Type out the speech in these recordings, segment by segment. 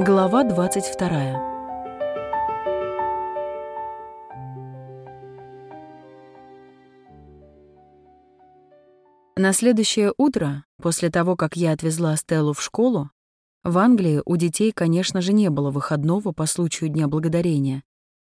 Глава 22. На следующее утро, после того, как я отвезла Стеллу в школу, в Англии у детей, конечно же, не было выходного по случаю Дня Благодарения.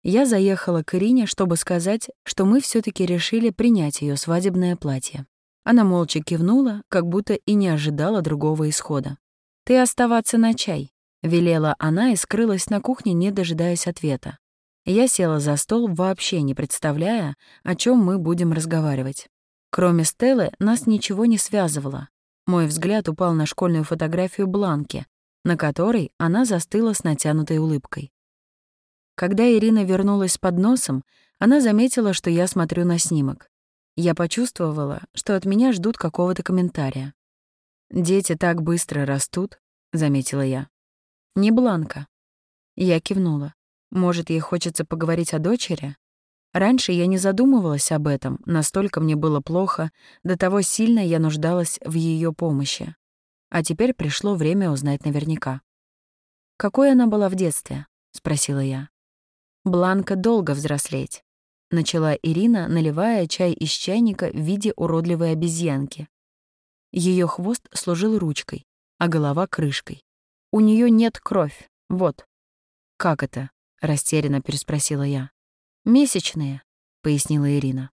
Я заехала к Ирине, чтобы сказать, что мы все таки решили принять ее свадебное платье. Она молча кивнула, как будто и не ожидала другого исхода. «Ты оставаться на чай», — велела она и скрылась на кухне, не дожидаясь ответа. Я села за стол, вообще не представляя, о чем мы будем разговаривать. Кроме Стеллы, нас ничего не связывало. Мой взгляд упал на школьную фотографию Бланки, на которой она застыла с натянутой улыбкой. Когда Ирина вернулась с подносом, она заметила, что я смотрю на снимок. Я почувствовала, что от меня ждут какого-то комментария. «Дети так быстро растут», — заметила я. Не Бланка. Я кивнула. Может, ей хочется поговорить о дочери? Раньше я не задумывалась об этом, настолько мне было плохо, до того сильно я нуждалась в ее помощи. А теперь пришло время узнать наверняка. «Какой она была в детстве?» — спросила я. «Бланка долго взрослеть», — начала Ирина, наливая чай из чайника в виде уродливой обезьянки. Ее хвост служил ручкой, а голова — крышкой. У нее нет кровь. Вот. Как это? растерянно переспросила я. Месячные, пояснила Ирина.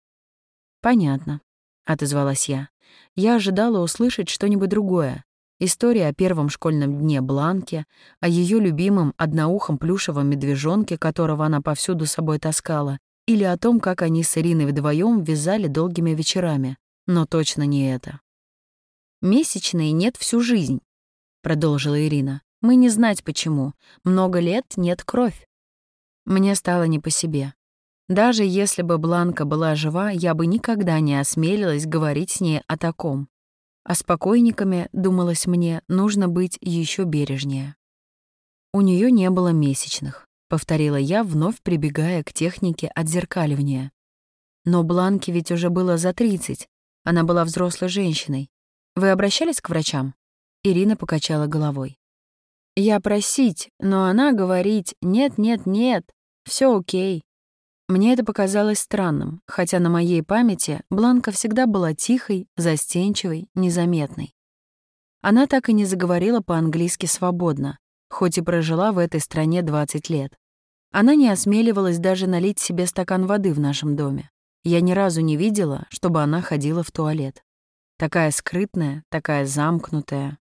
Понятно, отозвалась я. Я ожидала услышать что-нибудь другое. История о первом школьном дне Бланке, о ее любимом одноухом плюшевом медвежонке, которого она повсюду с собой таскала, или о том, как они с Ириной вдвоем вязали долгими вечерами. Но точно не это. «Месячные нет всю жизнь», — продолжила Ирина. Мы не знать почему. Много лет нет кровь. Мне стало не по себе. Даже если бы Бланка была жива, я бы никогда не осмелилась говорить с ней о таком. А с покойниками, думалось мне, нужно быть еще бережнее. У нее не было месячных, повторила я, вновь прибегая к технике отзеркаливания. Но Бланке ведь уже было за 30. Она была взрослой женщиной. Вы обращались к врачам? Ирина покачала головой. Я просить, но она говорить «нет-нет-нет, все окей». Мне это показалось странным, хотя на моей памяти Бланка всегда была тихой, застенчивой, незаметной. Она так и не заговорила по-английски свободно, хоть и прожила в этой стране 20 лет. Она не осмеливалась даже налить себе стакан воды в нашем доме. Я ни разу не видела, чтобы она ходила в туалет. Такая скрытная, такая замкнутая,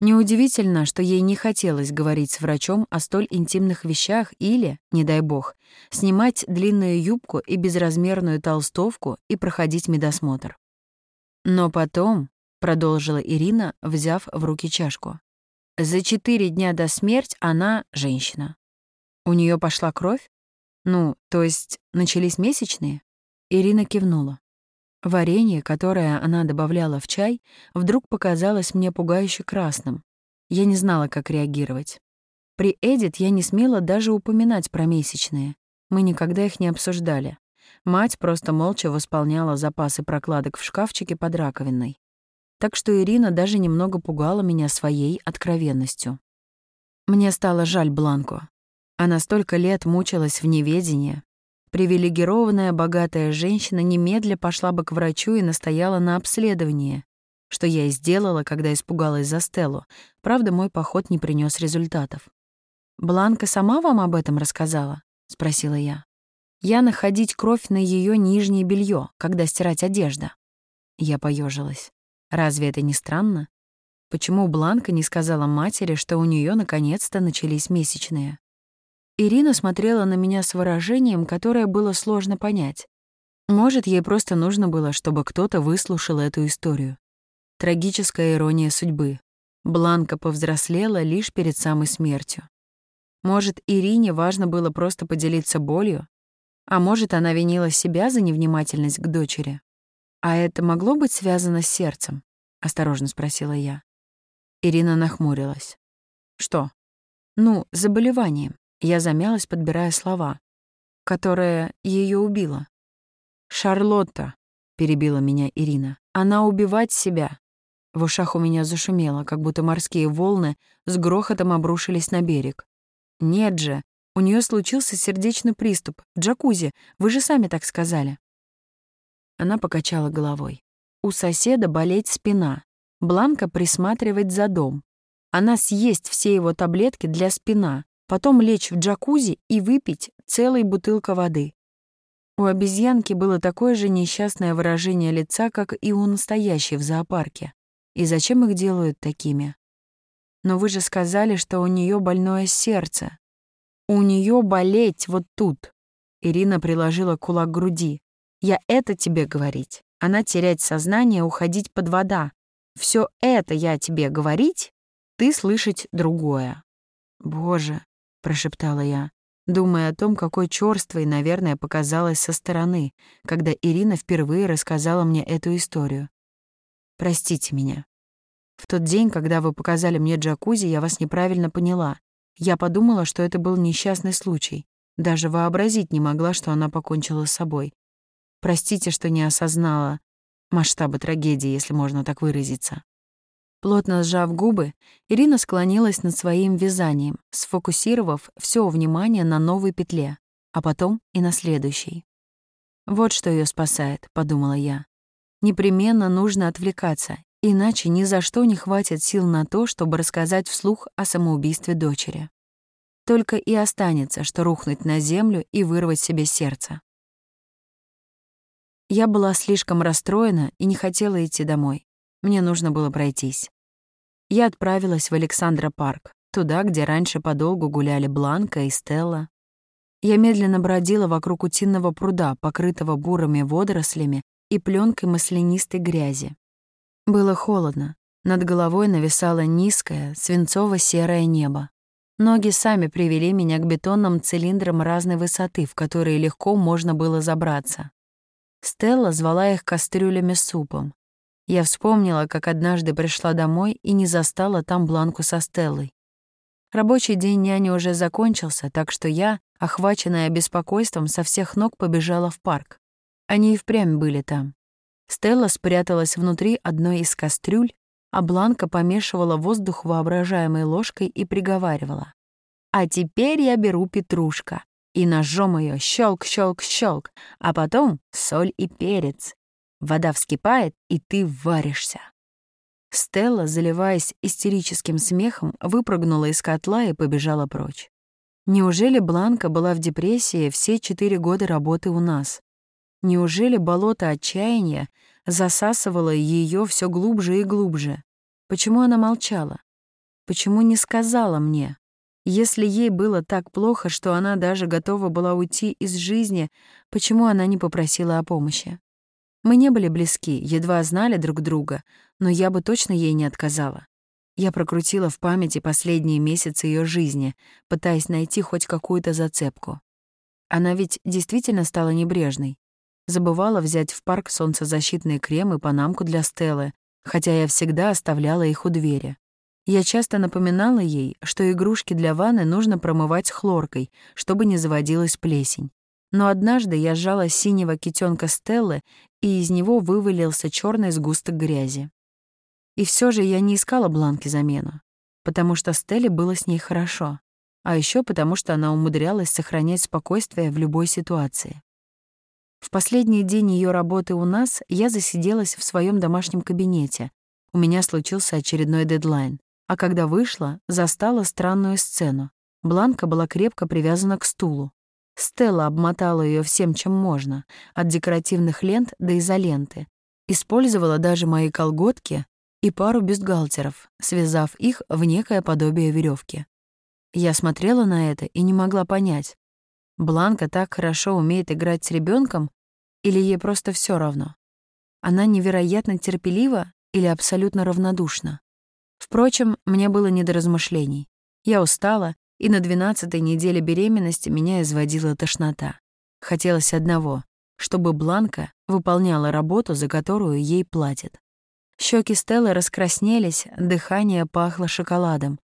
Неудивительно, что ей не хотелось говорить с врачом о столь интимных вещах или, не дай бог, снимать длинную юбку и безразмерную толстовку и проходить медосмотр. Но потом, — продолжила Ирина, взяв в руки чашку, — за четыре дня до смерти она женщина. У нее пошла кровь? Ну, то есть начались месячные? Ирина кивнула. Варенье, которое она добавляла в чай, вдруг показалось мне пугающе красным. Я не знала, как реагировать. При Эдит я не смела даже упоминать про месячные. Мы никогда их не обсуждали. Мать просто молча восполняла запасы прокладок в шкафчике под раковиной. Так что Ирина даже немного пугала меня своей откровенностью. Мне стало жаль Бланку. Она столько лет мучилась в неведении, Привилегированная, богатая женщина немедля пошла бы к врачу и настояла на обследовании, что я и сделала, когда испугалась за Стеллу. Правда, мой поход не принес результатов. «Бланка сама вам об этом рассказала?» — спросила я. «Я находить кровь на ее нижнее белье, когда стирать одежда». Я поежилась. Разве это не странно? Почему Бланка не сказала матери, что у нее наконец-то начались месячные? Ирина смотрела на меня с выражением, которое было сложно понять. Может, ей просто нужно было, чтобы кто-то выслушал эту историю. Трагическая ирония судьбы. Бланка повзрослела лишь перед самой смертью. Может, Ирине важно было просто поделиться болью, а может, она винила себя за невнимательность к дочери. «А это могло быть связано с сердцем?» — осторожно спросила я. Ирина нахмурилась. «Что?» «Ну, заболеванием. Я замялась, подбирая слова. Которая ее убила. «Шарлотта», — перебила меня Ирина. «Она убивать себя». В ушах у меня зашумело, как будто морские волны с грохотом обрушились на берег. Нет же, у нее случился сердечный приступ. Джакузи, вы же сами так сказали. Она покачала головой. У соседа болеть спина. Бланка присматривать за дом. Она съесть все его таблетки для спина, потом лечь в джакузи и выпить целой бутылка воды. У обезьянки было такое же несчастное выражение лица, как и у настоящей в зоопарке. И зачем их делают такими? Но вы же сказали, что у нее больное сердце. У нее болеть вот тут. Ирина приложила кулак к груди. Я это тебе говорить. Она терять сознание, уходить под вода. Все это я тебе говорить, ты слышать другое. Боже, прошептала я, думая о том, какой чёрствой, наверное, показалась со стороны, когда Ирина впервые рассказала мне эту историю. Простите меня. В тот день, когда вы показали мне джакузи, я вас неправильно поняла. Я подумала, что это был несчастный случай. Даже вообразить не могла, что она покончила с собой. Простите, что не осознала масштаба трагедии, если можно так выразиться. Плотно сжав губы, Ирина склонилась над своим вязанием, сфокусировав все внимание на новой петле, а потом и на следующей. «Вот что ее спасает», — подумала я. «Непременно нужно отвлекаться, иначе ни за что не хватит сил на то, чтобы рассказать вслух о самоубийстве дочери. Только и останется, что рухнуть на землю и вырвать себе сердце. Я была слишком расстроена и не хотела идти домой. Мне нужно было пройтись. Я отправилась в Александра парк, туда, где раньше подолгу гуляли Бланка и Стелла. Я медленно бродила вокруг утиного пруда, покрытого бурыми водорослями и пленкой маслянистой грязи. Было холодно. Над головой нависало низкое, свинцово-серое небо. Ноги сами привели меня к бетонным цилиндрам разной высоты, в которые легко можно было забраться. Стелла звала их кастрюлями с супом. Я вспомнила, как однажды пришла домой и не застала там Бланку со Стеллой. Рабочий день няни уже закончился, так что я, охваченная беспокойством, со всех ног побежала в парк. Они и впрямь были там. Стелла спряталась внутри одной из кастрюль, а Бланка помешивала воздух воображаемой ложкой и приговаривала. «А теперь я беру петрушка и ножом ее щелк, щелк, щелк, а потом соль и перец. Вода вскипает, и ты варишься. Стелла, заливаясь истерическим смехом, выпрыгнула из котла и побежала прочь. Неужели Бланка была в депрессии все четыре года работы у нас? Неужели болото отчаяния засасывало ее все глубже и глубже? Почему она молчала? Почему не сказала мне? Если ей было так плохо, что она даже готова была уйти из жизни, почему она не попросила о помощи? Мы не были близки, едва знали друг друга, но я бы точно ей не отказала. Я прокрутила в памяти последние месяцы ее жизни, пытаясь найти хоть какую-то зацепку. Она ведь действительно стала небрежной. Забывала взять в парк солнцезащитный крем и панамку для Стеллы, хотя я всегда оставляла их у двери. Я часто напоминала ей, что игрушки для ванны нужно промывать хлоркой, чтобы не заводилась плесень. Но однажды я сжала синего китенка Стеллы, и из него вывалился черный сгусток грязи. И все же я не искала Бланки замену, потому что Стелле было с ней хорошо, а еще потому что она умудрялась сохранять спокойствие в любой ситуации. В последний день ее работы у нас я засиделась в своем домашнем кабинете. У меня случился очередной дедлайн. А когда вышла, застала странную сцену. Бланка была крепко привязана к стулу. Стелла обмотала ее всем, чем можно, от декоративных лент до изоленты. Использовала даже мои колготки и пару бюстгальтеров, связав их в некое подобие веревки. Я смотрела на это и не могла понять, Бланка так хорошо умеет играть с ребенком или ей просто все равно? Она невероятно терпелива или абсолютно равнодушна? Впрочем, мне было не до размышлений. Я устала, и на двенадцатой неделе беременности меня изводила тошнота. Хотелось одного — чтобы Бланка выполняла работу, за которую ей платят. Щеки Стеллы раскраснелись, дыхание пахло шоколадом.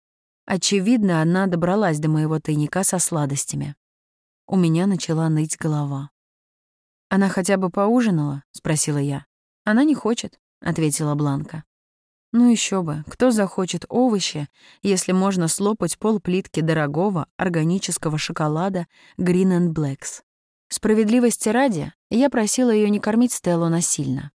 Очевидно, она добралась до моего тайника со сладостями. У меня начала ныть голова. «Она хотя бы поужинала?» — спросила я. «Она не хочет», — ответила Бланка. Ну еще бы, кто захочет овощи, если можно слопать пол плитки дорогого органического шоколада Green and Blacks? Справедливости ради, я просила ее не кормить Стеллу насильно.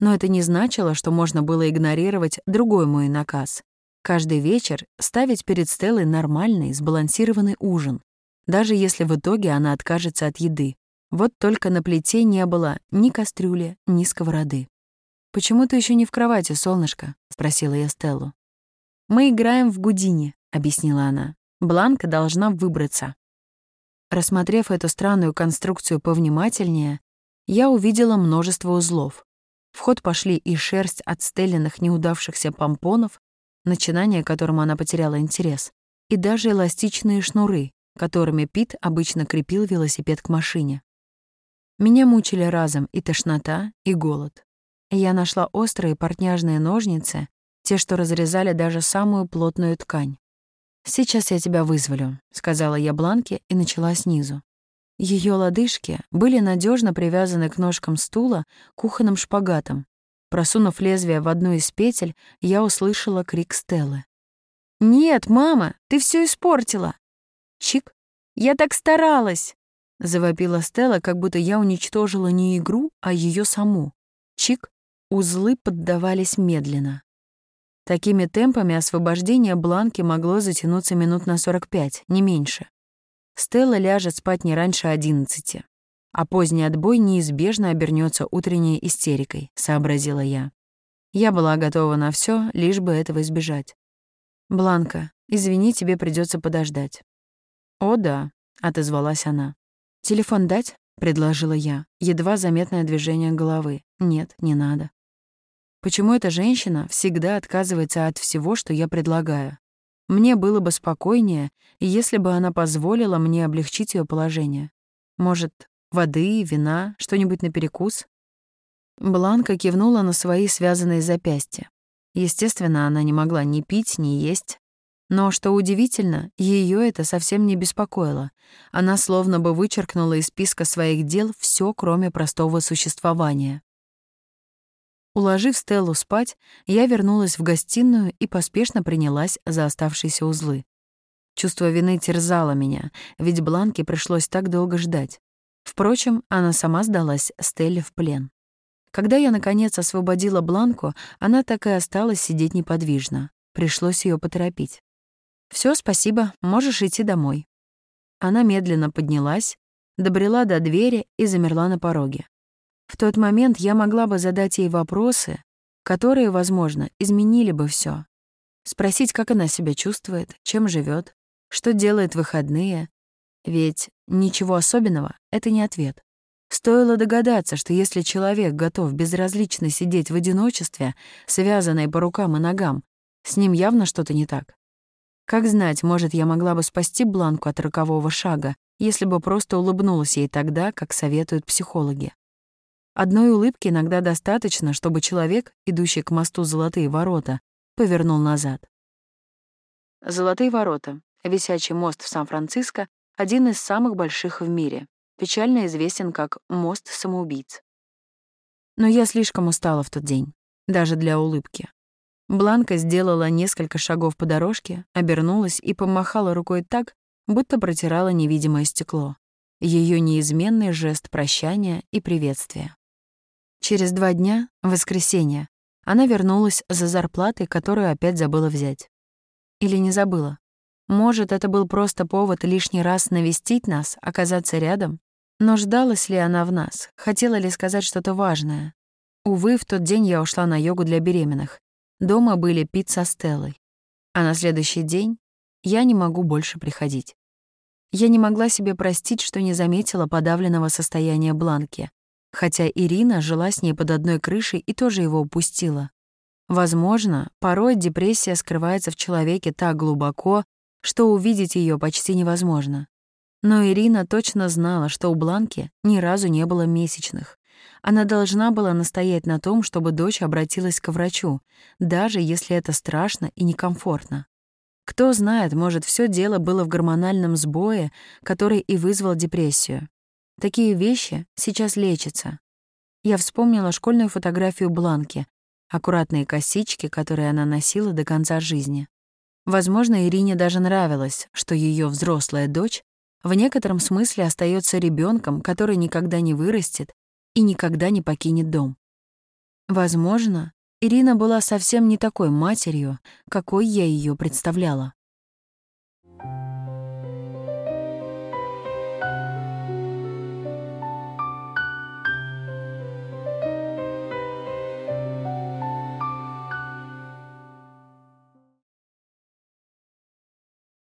Но это не значило, что можно было игнорировать другой мой наказ. Каждый вечер ставить перед Стеллой нормальный, сбалансированный ужин, даже если в итоге она откажется от еды. Вот только на плите не было ни кастрюли, ни сковороды. «Почему ты еще не в кровати, солнышко?» — спросила я Стеллу. «Мы играем в Гудини», — объяснила она. «Бланка должна выбраться». Рассмотрев эту странную конструкцию повнимательнее, я увидела множество узлов. В ход пошли и шерсть от стелленных неудавшихся помпонов, начинание которому она потеряла интерес, и даже эластичные шнуры, которыми Пит обычно крепил велосипед к машине. Меня мучили разом и тошнота, и голод. Я нашла острые портняжные ножницы, те, что разрезали даже самую плотную ткань. «Сейчас я тебя вызволю», — сказала я Бланке и начала снизу. Ее лодыжки были надежно привязаны к ножкам стула кухонным шпагатом. Просунув лезвие в одну из петель, я услышала крик Стеллы. «Нет, мама, ты все испортила!» «Чик! Я так старалась!» — завопила Стелла, как будто я уничтожила не игру, а ее саму. Чик! Узлы поддавались медленно. Такими темпами освобождение Бланки могло затянуться минут на 45, не меньше. Стелла ляжет спать не раньше 11, а поздний отбой неизбежно обернется утренней истерикой, сообразила я. Я была готова на все, лишь бы этого избежать. «Бланка, извини, тебе придется подождать». «О, да», — отозвалась она. «Телефон дать?» — предложила я. Едва заметное движение головы. «Нет, не надо». Почему эта женщина всегда отказывается от всего, что я предлагаю? Мне было бы спокойнее, если бы она позволила мне облегчить ее положение. Может, воды, вина, что-нибудь на перекус? Бланка кивнула на свои связанные запястья. Естественно, она не могла ни пить, ни есть. Но, что удивительно, ее это совсем не беспокоило. Она словно бы вычеркнула из списка своих дел все, кроме простого существования. Уложив Стеллу спать, я вернулась в гостиную и поспешно принялась за оставшиеся узлы. Чувство вины терзало меня, ведь Бланке пришлось так долго ждать. Впрочем, она сама сдалась Стелле в плен. Когда я, наконец, освободила Бланку, она так и осталась сидеть неподвижно. Пришлось ее поторопить. Все, спасибо, можешь идти домой». Она медленно поднялась, добрела до двери и замерла на пороге. В тот момент я могла бы задать ей вопросы, которые, возможно, изменили бы все. Спросить, как она себя чувствует, чем живет, что делает в выходные. Ведь ничего особенного — это не ответ. Стоило догадаться, что если человек готов безразлично сидеть в одиночестве, связанной по рукам и ногам, с ним явно что-то не так. Как знать, может, я могла бы спасти Бланку от рокового шага, если бы просто улыбнулась ей тогда, как советуют психологи. Одной улыбки иногда достаточно, чтобы человек, идущий к мосту Золотые ворота, повернул назад. Золотые ворота — висячий мост в Сан-Франциско, один из самых больших в мире, печально известен как «мост самоубийц». Но я слишком устала в тот день, даже для улыбки. Бланка сделала несколько шагов по дорожке, обернулась и помахала рукой так, будто протирала невидимое стекло. Ее неизменный жест прощания и приветствия. Через два дня, в воскресенье, она вернулась за зарплатой, которую опять забыла взять. Или не забыла. Может, это был просто повод лишний раз навестить нас, оказаться рядом? Но ждалась ли она в нас? Хотела ли сказать что-то важное? Увы, в тот день я ушла на йогу для беременных. Дома были Пит со Стеллой. А на следующий день я не могу больше приходить. Я не могла себе простить, что не заметила подавленного состояния Бланки, хотя Ирина жила с ней под одной крышей и тоже его упустила. Возможно, порой депрессия скрывается в человеке так глубоко, что увидеть ее почти невозможно. Но Ирина точно знала, что у Бланки ни разу не было месячных. Она должна была настоять на том, чтобы дочь обратилась к врачу, даже если это страшно и некомфортно. Кто знает, может, все дело было в гормональном сбое, который и вызвал депрессию. Такие вещи сейчас лечатся. Я вспомнила школьную фотографию Бланки. аккуратные косички, которые она носила до конца жизни. Возможно, Ирине даже нравилось, что ее взрослая дочь в некотором смысле остается ребенком, который никогда не вырастет и никогда не покинет дом. Возможно, Ирина была совсем не такой матерью, какой я ее представляла.